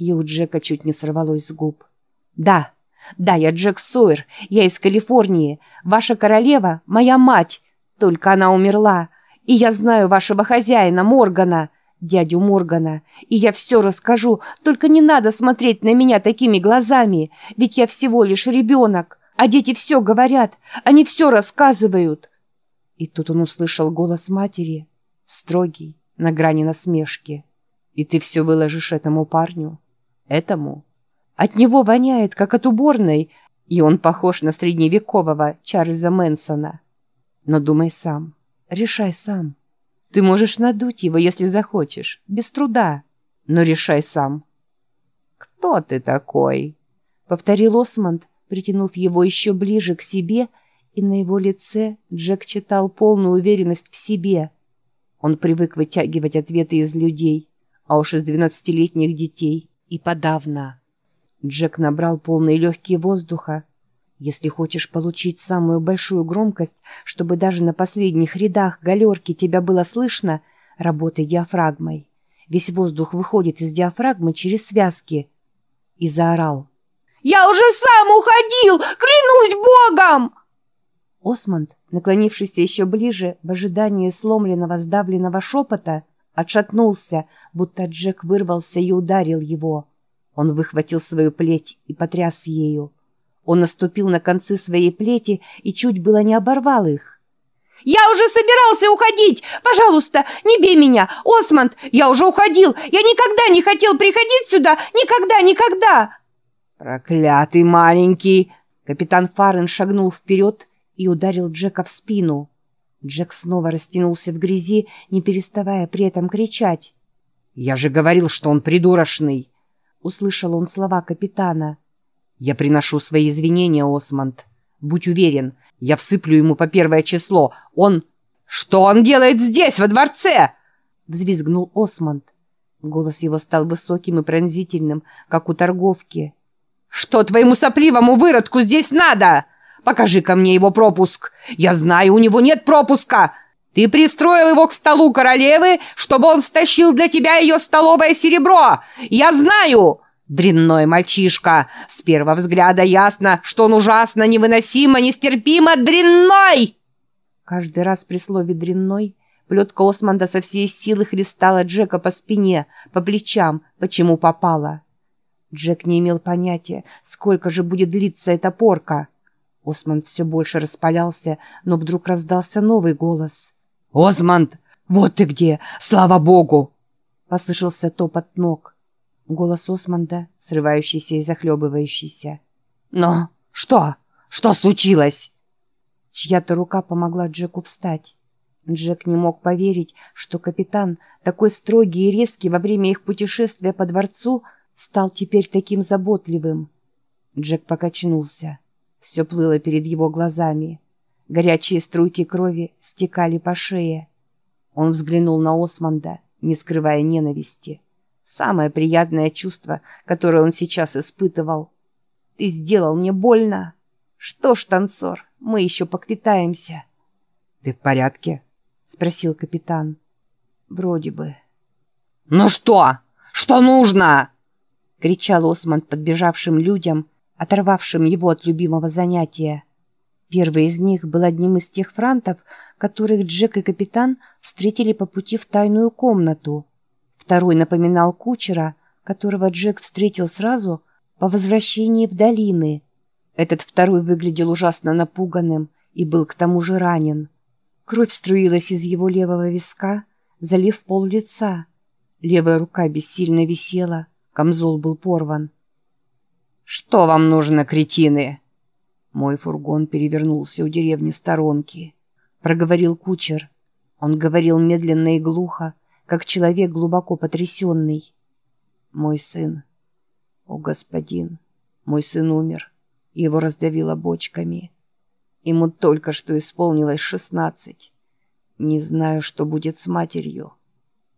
И у Джека чуть не сорвалось с губ. «Да, да, я Джек Сойер, я из Калифорнии. Ваша королева — моя мать, только она умерла. И я знаю вашего хозяина, Моргана, дядю Моргана. И я все расскажу, только не надо смотреть на меня такими глазами, ведь я всего лишь ребенок. А дети все говорят, они все рассказывают». И тут он услышал голос матери, строгий, на грани насмешки. «И ты все выложишь этому парню?» Этому. От него воняет, как от уборной, и он похож на средневекового Чарльза Мэнсона. Но думай сам, решай сам. Ты можешь надуть его, если захочешь, без труда, но решай сам. «Кто ты такой?» — повторил Осмонд, притянув его еще ближе к себе, и на его лице Джек читал полную уверенность в себе. Он привык вытягивать ответы из людей, а уж из двенадцатилетних детей и подавно. Джек набрал полные легкие воздуха. Если хочешь получить самую большую громкость, чтобы даже на последних рядах галерки тебя было слышно, работай диафрагмой. Весь воздух выходит из диафрагмы через связки. И заорал. «Я уже сам уходил! Клянусь Богом!» Осмонд, наклонившийся еще ближе в ожидании сломленного сдавленного шепота, отшатнулся, будто Джек вырвался и ударил его. Он выхватил свою плеть и потряс ею. Он наступил на концы своей плети и чуть было не оборвал их. «Я уже собирался уходить! Пожалуйста, не бей меня! Осмонд, я уже уходил! Я никогда не хотел приходить сюда! Никогда, никогда!» «Проклятый маленький!» Капитан Фаррен шагнул вперед и ударил Джека в спину. Джек снова растянулся в грязи, не переставая при этом кричать. «Я же говорил, что он придурочный!» Услышал он слова капитана. «Я приношу свои извинения, Осмонд. Будь уверен, я всыплю ему по первое число. Он...» «Что он делает здесь, во дворце?» Взвизгнул Осмонд. Голос его стал высоким и пронзительным, как у торговки. «Что твоему сопливому выродку здесь надо?» Покажи ко мне его пропуск. Я знаю, у него нет пропуска. Ты пристроил его к столу королевы, чтобы он стащил для тебя ее столовое серебро. Я знаю!» Дрянной мальчишка. С первого взгляда ясно, что он ужасно, невыносимо, нестерпимо дрянной. Каждый раз при слове «дрянной» плетка Османда со всей силы хлестала Джека по спине, по плечам, почему попала. Джек не имел понятия, сколько же будет длиться эта порка. Осмонд все больше распалялся, но вдруг раздался новый голос. «Осмонд, вот ты где! Слава богу!» Послышался топот ног. Голос Осмонда, срывающийся и захлебывающийся. «Но что? Что случилось?» Чья-то рука помогла Джеку встать. Джек не мог поверить, что капитан, такой строгий и резкий во время их путешествия по дворцу, стал теперь таким заботливым. Джек покачнулся. Все плыло перед его глазами. Горячие струйки крови стекали по шее. Он взглянул на Османда, не скрывая ненависти. Самое приятное чувство, которое он сейчас испытывал. «Ты сделал мне больно!» «Что ж, танцор, мы еще поквитаемся». «Ты в порядке?» — спросил капитан. «Вроде бы». «Ну что? Что нужно?» — кричал Османд подбежавшим людям, оторвавшим его от любимого занятия. Первый из них был одним из тех франтов, которых Джек и капитан встретили по пути в тайную комнату. Второй напоминал кучера, которого Джек встретил сразу по возвращении в долины. Этот второй выглядел ужасно напуганным и был к тому же ранен. Кровь струилась из его левого виска, залив пол лица. Левая рука бессильно висела, камзол был порван. «Что вам нужно, кретины?» Мой фургон перевернулся у деревни сторонки. Проговорил кучер. Он говорил медленно и глухо, как человек глубоко потрясенный. «Мой сын. О, господин, мой сын умер. Его раздавило бочками. Ему только что исполнилось шестнадцать. Не знаю, что будет с матерью».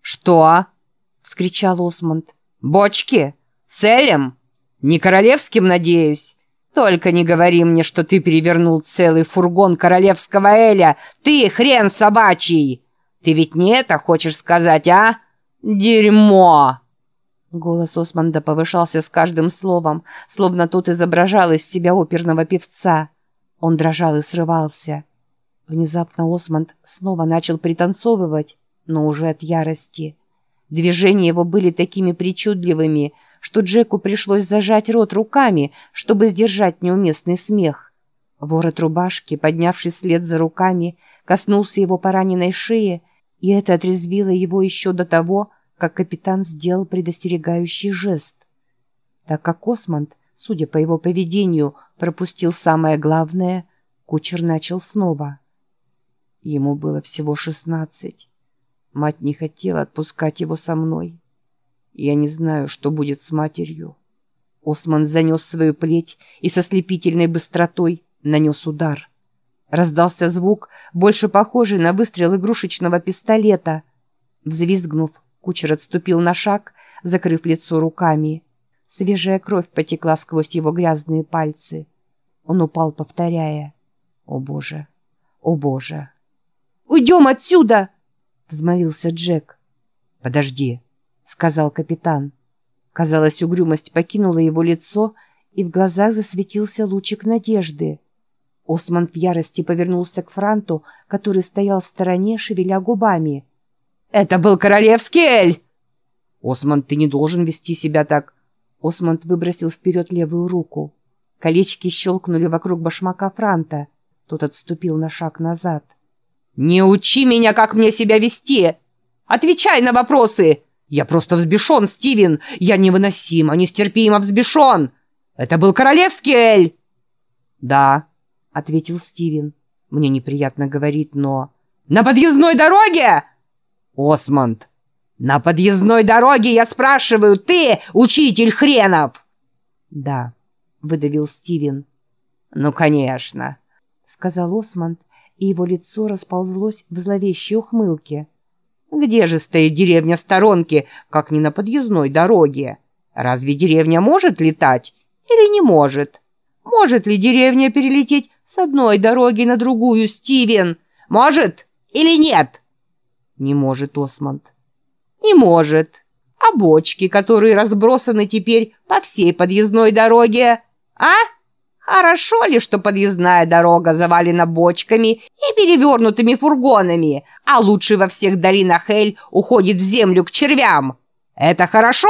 «Что?» — вскричал Осмонд. «Бочки? С Элем?» Не королевским, надеюсь? Только не говори мне, что ты перевернул целый фургон королевского Эля. Ты хрен собачий! Ты ведь не это хочешь сказать, а? Дерьмо!» Голос Османда повышался с каждым словом, словно тот изображал из себя оперного певца. Он дрожал и срывался. Внезапно Осмонд снова начал пританцовывать, но уже от ярости. Движения его были такими причудливыми, что Джеку пришлось зажать рот руками, чтобы сдержать неуместный смех. Ворот рубашки, поднявшись след за руками, коснулся его пораненной шеи, и это отрезвило его еще до того, как капитан сделал предостерегающий жест. Так как Осмонд, судя по его поведению, пропустил самое главное, кучер начал снова. Ему было всего шестнадцать. Мать не хотела отпускать его со мной. Я не знаю, что будет с матерью. Осман занес свою плеть и со слепительной быстротой нанес удар. Раздался звук, больше похожий на выстрел игрушечного пистолета. Взвизгнув, Кучер отступил на шаг, закрыв лицо руками. Свежая кровь потекла сквозь его грязные пальцы. Он упал, повторяя. «О, Боже! О, Боже!» «Уйдем отсюда!» — взмолился Джек. «Подожди», — сказал капитан. Казалось, угрюмость покинула его лицо, и в глазах засветился лучик надежды. Осман в ярости повернулся к Франту, который стоял в стороне, шевеля губами — это был королевский эль!» «Осмонд, ты не должен вести себя так!» Осмонд выбросил вперед левую руку. Колечки щелкнули вокруг башмака Франта. Тот отступил на шаг назад. «Не учи меня, как мне себя вести! Отвечай на вопросы! Я просто взбешен, Стивен! Я невыносимо, нестерпимо взбешен! Это был королевский эль!» «Да», — ответил Стивен. «Мне неприятно говорить, но...» «На подъездной дороге!» Осмонд. «На подъездной дороге я спрашиваю, ты учитель хренов!» «Да», — выдавил Стивен. «Ну, конечно», — сказал Осмонд, и его лицо расползлось в зловещей ухмылке. «Где же стоит деревня сторонки, как не на подъездной дороге? Разве деревня может летать или не может? Может ли деревня перелететь с одной дороги на другую, Стивен? Может или нет?» Не может Осмонд. Не может. А бочки, которые разбросаны теперь по всей подъездной дороге, а? Хорошо ли, что подъездная дорога завалена бочками и перевернутыми фургонами, а лучше во всех долинах Эль уходит в землю к червям? Это хорошо?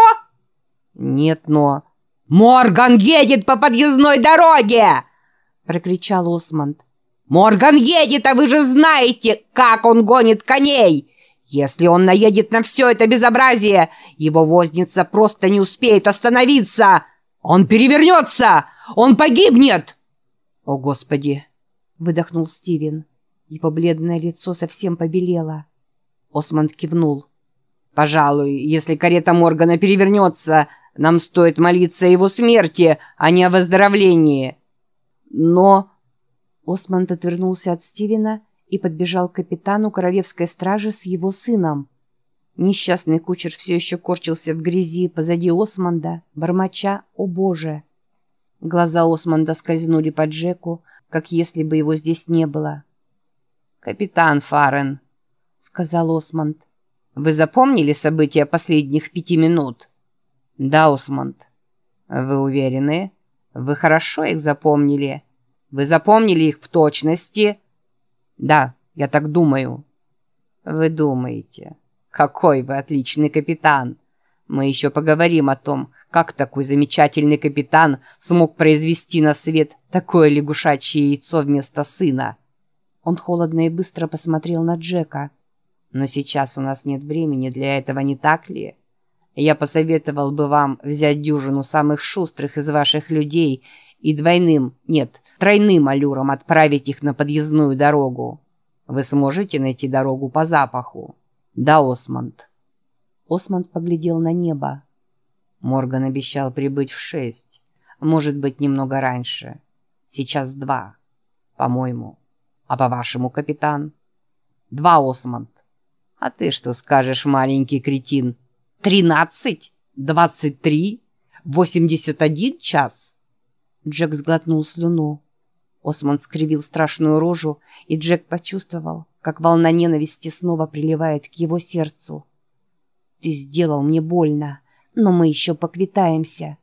Нет, но... «Морган едет по подъездной дороге!» — прокричал Осмонд. «Морган едет, а вы же знаете, как он гонит коней! Если он наедет на все это безобразие, его возница просто не успеет остановиться. Он перевернется! Он погибнет!» «О, Господи!» — выдохнул Стивен. Его бледное лицо совсем побелело. Осмонд кивнул. «Пожалуй, если карета Моргана перевернется, нам стоит молиться о его смерти, а не о выздоровлении». «Но...» Осмонд отвернулся от Стивена и подбежал к капитану королевской стражи с его сыном. Несчастный кучер все еще корчился в грязи позади Османда, бормоча «О боже!». Глаза Османда скользнули по Джеку, как если бы его здесь не было. «Капитан Фарен», — сказал Османд, — «вы запомнили события последних пяти минут?» «Да, Османд». «Вы уверены? Вы хорошо их запомнили? Вы запомнили их в точности?» Да, я так думаю. Вы думаете. Какой вы отличный капитан. Мы еще поговорим о том, как такой замечательный капитан смог произвести на свет такое лягушачье яйцо вместо сына. Он холодно и быстро посмотрел на Джека. Но сейчас у нас нет времени для этого, не так ли? Я посоветовал бы вам взять дюжину самых шустрых из ваших людей и двойным, нет, тройным аллюром отправить их на подъездную дорогу. Вы сможете найти дорогу по запаху? Да, Осмонд. Осмонд поглядел на небо. Морган обещал прибыть в шесть. Может быть, немного раньше. Сейчас два, по-моему. А по-вашему, капитан? Два, Осмонд. А ты что скажешь, маленький кретин? Тринадцать? Двадцать три? Восемьдесят один час? Джек сглотнул слюну. Осман скривил страшную рожу, и Джек почувствовал, как волна ненависти снова приливает к его сердцу. «Ты сделал мне больно. но мы еще поквитаемся.